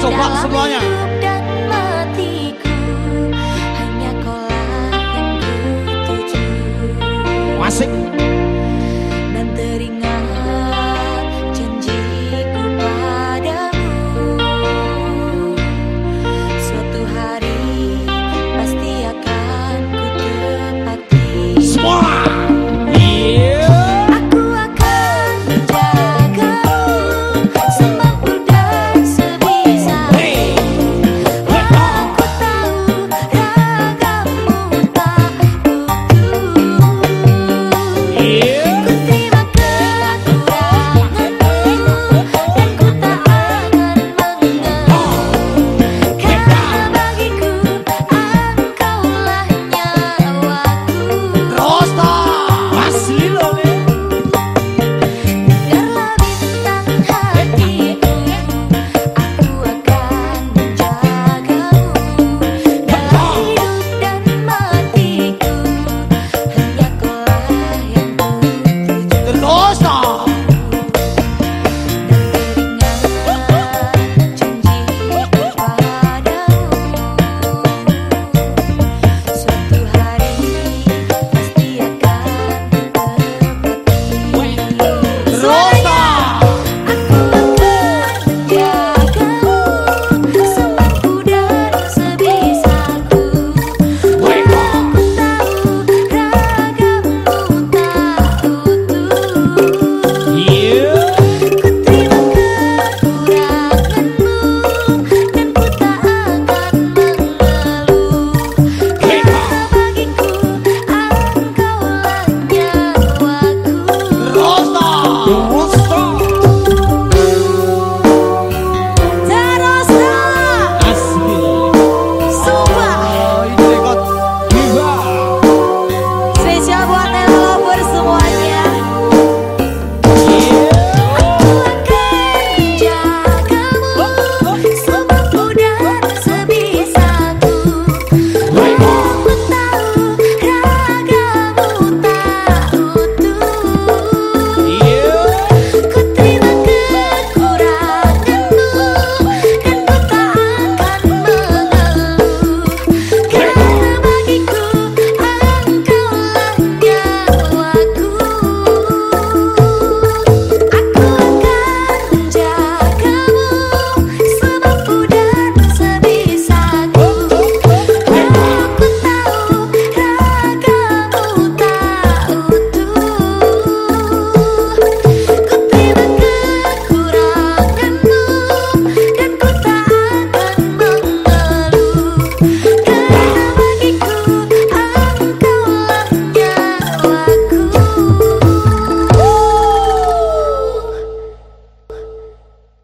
coba semuanya. Matiku,